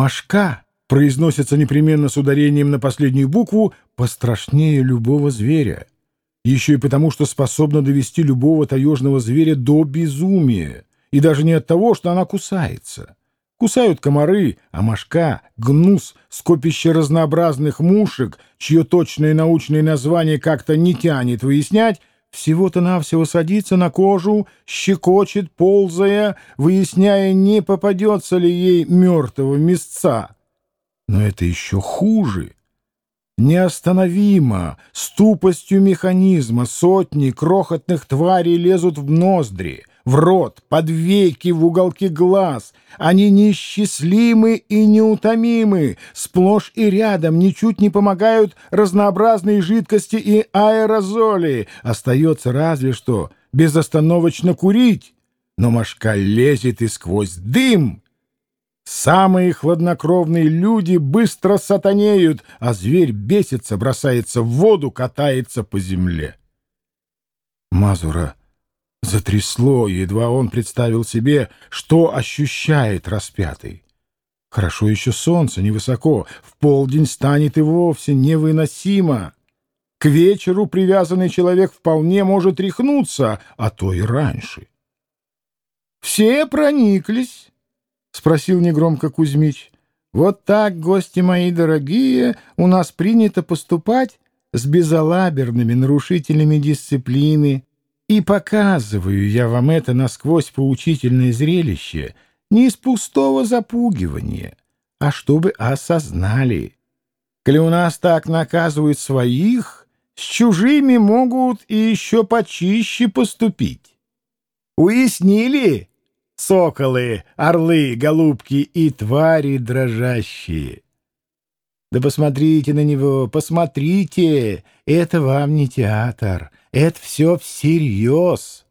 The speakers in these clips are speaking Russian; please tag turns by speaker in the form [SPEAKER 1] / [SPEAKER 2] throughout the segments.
[SPEAKER 1] Машка произносится непременно с ударением на последнюю букву пострашнее любого зверя. Еще и потому, что способна довести любого таежного зверя до безумия. И даже не от того, что она кусается. Кусают комары, а мошка — гнус, скопище разнообразных мушек, чье точное научное название как-то не тянет выяснять, всего-то навсего садится на кожу, щекочет, ползая, выясняя, не попадется ли ей мертвого мясца. Но это еще хуже. Неостановимо, с тупостью механизма, сотни крохотных тварей лезут в ноздри, в рот, под веки, в уголки глаз. Они неисчислимы и неутомимы, сплошь и рядом, ничуть не помогают разнообразные жидкости и аэрозоли. Остается разве что безостановочно курить, но мошка лезет и сквозь дым — Самые хладнокровные люди быстро сатанеют, а зверь бесится, бросается в воду, катается по земле. Мазура затрясло, едва он представил себе, что ощущает распятый. Хорошо еще солнце невысоко, в полдень станет и вовсе невыносимо. К вечеру привязанный человек вполне может рехнуться, а то и раньше. Все прониклись — спросил негромко Кузьмич. «Вот так, гости мои дорогие, у нас принято поступать с безалаберными нарушителями дисциплины. И показываю я вам это насквозь поучительное зрелище не из пустого запугивания, а чтобы осознали. Коли у нас так наказывают своих, с чужими могут и еще почище поступить. Уяснили?» соколы, орлы, голубки и твари дрожащие. Да посмотрите на него, посмотрите, это вам не театр, это все всерьез.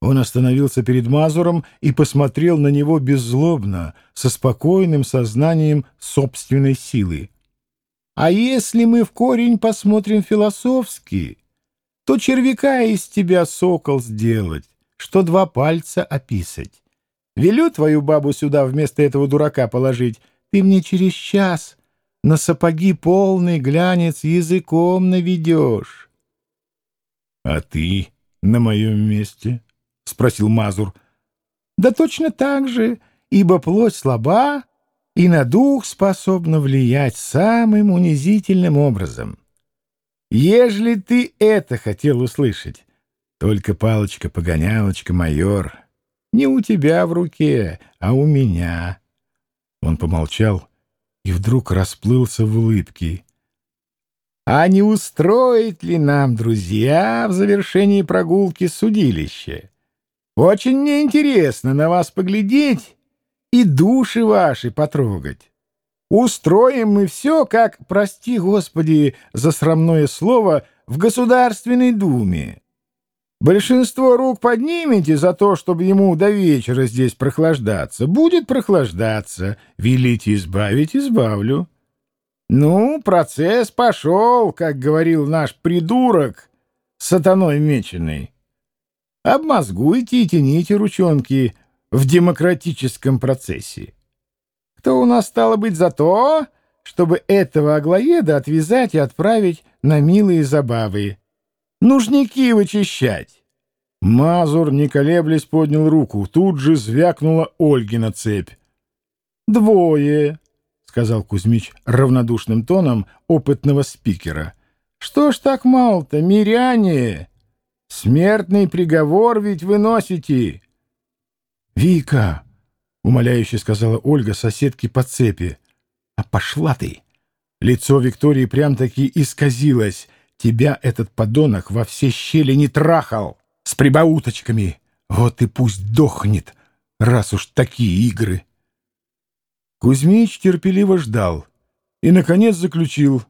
[SPEAKER 1] Он остановился перед Мазуром и посмотрел на него беззлобно, со спокойным сознанием собственной силы. А если мы в корень посмотрим философски, то червяка из тебя сокол сделать что два пальца описать. Велю твою бабу сюда вместо этого дурака положить. Ты мне через час на сапоги полный глянец языком наведешь. — А ты на моем месте? — спросил Мазур. — Да точно так же, ибо плоть слаба и на дух способна влиять самым унизительным образом. Ежели ты это хотел услышать, только палочка-погонялочка, майор, не у тебя в руке, а у меня. Он помолчал и вдруг расплылся в улыбке. А не устроить ли нам, друзья, в завершении прогулки судилище? Очень мне интересно на вас поглядеть и души ваши потрогать. Устроим мы все, как, прости, Господи, за срамное слово, в Государственной Думе. Большинство рук поднимете за то, чтобы ему до вечера здесь прохлаждаться. Будет прохлаждаться. Велите избавить — избавлю. Ну, процесс пошел, как говорил наш придурок, сатаной меченый. Обмозгуйте и тяните ручонки в демократическом процессе. Кто у нас стало быть за то, чтобы этого аглоеда отвязать и отправить на милые забавы? Нужники вычищать. Мазур, не колеблясь, поднял руку. Тут же звякнула Ольгина цепь. «Двое», — сказал Кузьмич равнодушным тоном опытного спикера. «Что ж так мало-то, миряне? Смертный приговор ведь выносите». «Вика», — умоляюще сказала Ольга соседке по цепи, — «а пошла ты». Лицо Виктории прям-таки исказилось — Тебя этот подонок во все щели не трахал с прибауточками. Вот и пусть дохнет, раз уж такие игры. Кузьмич терпеливо ждал и, наконец, заключил.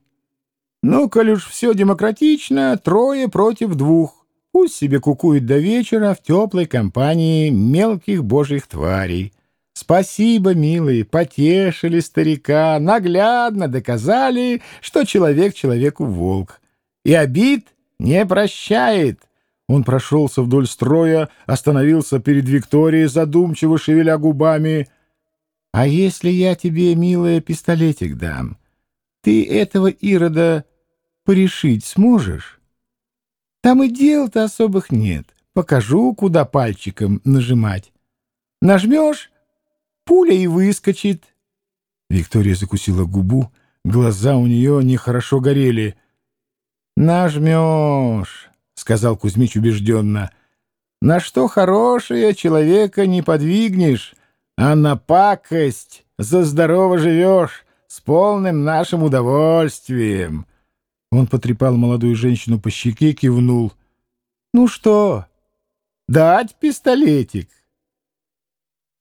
[SPEAKER 1] Ну, коль уж все демократично, трое против двух. Пусть себе кукует до вечера в теплой компании мелких божьих тварей. Спасибо, милые, потешили старика, наглядно доказали, что человек человеку волк и обид не прощает. Он прошелся вдоль строя, остановился перед Викторией, задумчиво шевеля губами. А если я тебе, милая, пистолетик дам, ты этого Ирода порешить сможешь? Там и дел-то особых нет. Покажу, куда пальчиком нажимать. Нажмешь, пуля и выскочит. Виктория закусила губу, глаза у нее нехорошо горели. «Нажмешь», — сказал Кузьмич убежденно. «На что хорошее человека не подвигнешь, а на пакость за здорово живешь с полным нашим удовольствием». Он потрепал молодую женщину по щеке, кивнул. «Ну что, дать пистолетик?»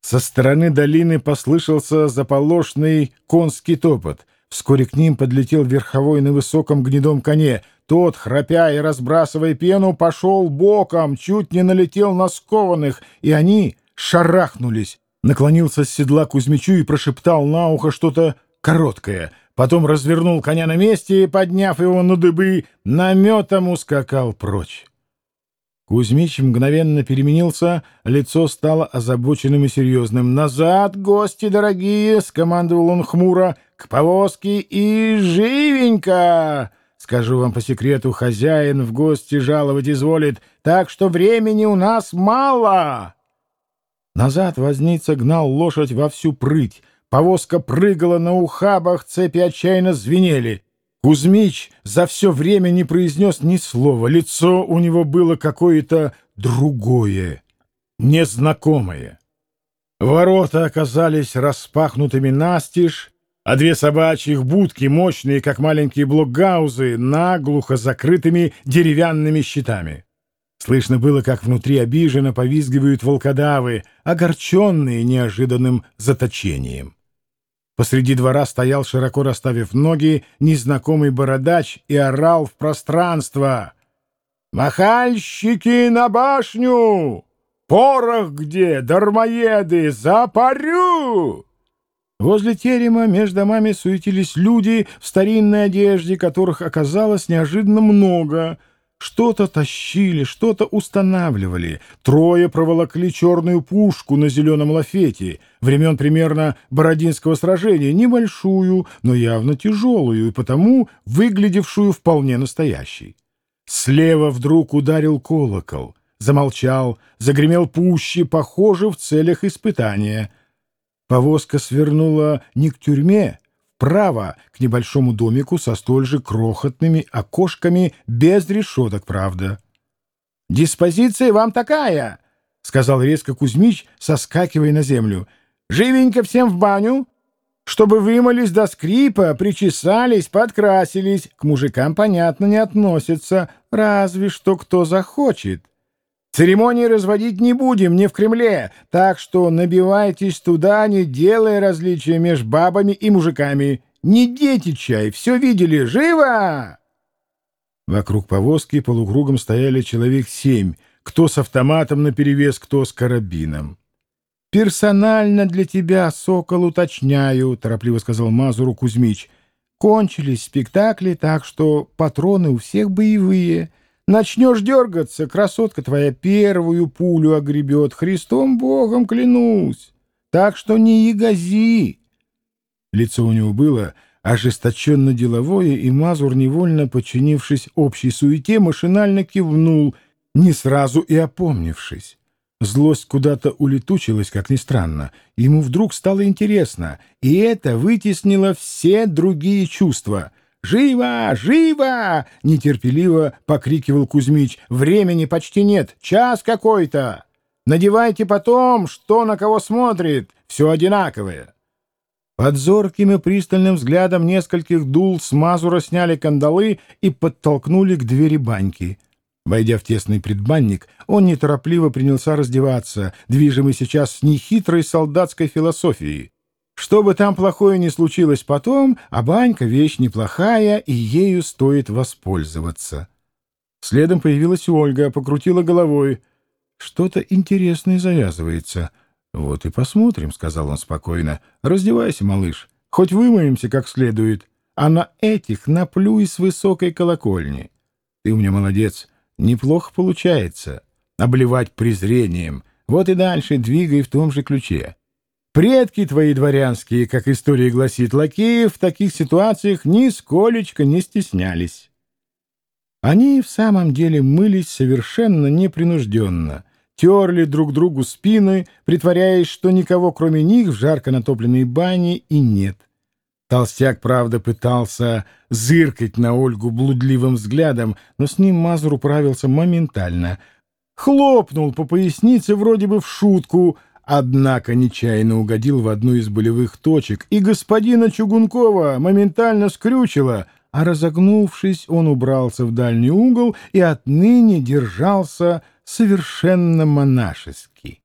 [SPEAKER 1] Со стороны долины послышался заполошный конский топот. Вскоре к ним подлетел верховой на высоком гнедом коне. Тот, храпя и разбрасывая пену, пошел боком, чуть не налетел на скованных, и они шарахнулись. Наклонился с седла Кузьмичу и прошептал на ухо что-то короткое. Потом развернул коня на месте и, подняв его на дыбы, наметом ускакал прочь. Кузьмич мгновенно переменился, лицо стало озабоченным и серьезным. «Назад, гости дорогие!» — скомандовал он хмуро. «К повозке и живенько!» Скажу вам по секрету, хозяин в гости жаловать изволит, так что времени у нас мало. Назад возница гнал лошадь во всю прыть. Повозка прыгала на ухабах, цепи отчаянно звенели. Кузьмич за все время не произнес ни слова. Лицо у него было какое-то другое, незнакомое. Ворота оказались распахнутыми настежь, а две собачьих будки, мощные, как маленькие блокгаузы, наглухо закрытыми деревянными щитами. Слышно было, как внутри обиженно повизгивают волкодавы, огорченные неожиданным заточением. Посреди двора стоял, широко расставив ноги, незнакомый бородач и орал в пространство. «Махальщики на башню! Порох где, дармоеды, запарю!» Возле терема между домами суетились люди в старинной одежде, которых оказалось неожиданно много — что-то тащили, что-то устанавливали. Трое проволокли черную пушку на зеленом лафете, времен примерно Бородинского сражения, небольшую, но явно тяжелую, и потому выглядевшую вполне настоящей. Слева вдруг ударил колокол, замолчал, загремел пуще, похоже, в целях испытания. Повозка свернула не к тюрьме, вправо к небольшому домику со столь же крохотными окошками, без решеток, правда. «Диспозиция вам такая!» — сказал резко Кузьмич, соскакивая на землю. «Живенько всем в баню, чтобы вымылись до скрипа, причесались, подкрасились. К мужикам, понятно, не относятся, разве что кто захочет. Церемонии разводить не будем, не в Кремле, так что набивайтесь туда, не делая различия между бабами и мужиками. Не дети чай, все видели, живо!» Вокруг повозки полукругом стояли человек семь, кто с автоматом наперевес, кто с карабином. «Персонально для тебя, сокол, уточняю», — торопливо сказал Мазуру Кузьмич. «Кончились спектакли, так что патроны у всех боевые». Начнешь дергаться, красотка твоя первую пулю огребет, Христом Богом клянусь. Так что не ягози. Лицо у него было ожесточенно деловое, и Мазур, невольно подчинившись общей суете, машинально кивнул, не сразу и опомнившись. Злость куда-то улетучилась, как ни странно. Ему вдруг стало интересно, и это вытеснило все другие чувства — «Живо! Живо!» — нетерпеливо покрикивал Кузьмич. «Времени почти нет. Час какой-то. Надевайте потом, что на кого смотрит. Все одинаковое». Под зорким и пристальным взглядом нескольких дул с мазура сняли кандалы и подтолкнули к двери баньки. Войдя в тесный предбанник, он неторопливо принялся раздеваться, движимый сейчас нехитрой солдатской философией. Что бы там плохое ни случилось потом, а банька — вещь неплохая, и ею стоит воспользоваться. Следом появилась Ольга, покрутила головой. Что-то интересное завязывается. Вот и посмотрим, — сказал он спокойно. Раздевайся, малыш, хоть вымоемся как следует, а на этих наплюй с высокой колокольни. Ты у меня молодец, неплохо получается. Обливать презрением. Вот и дальше двигай в том же ключе. Предки твои дворянские, как история гласит, лакеи в таких ситуациях нисколечко не стеснялись. Они в самом деле мылись совершенно непринужденно, терли друг другу спины, притворяясь, что никого кроме них в жарко натопленной бане и нет. Толстяк, правда, пытался зыркать на Ольгу блудливым взглядом, но с ним Мазур управился моментально. Хлопнул по пояснице вроде бы в шутку — однако нечаянно угодил в одну из болевых точек, и господина Чугункова моментально скрючило, а разогнувшись, он убрался в дальний угол и отныне держался совершенно монашески.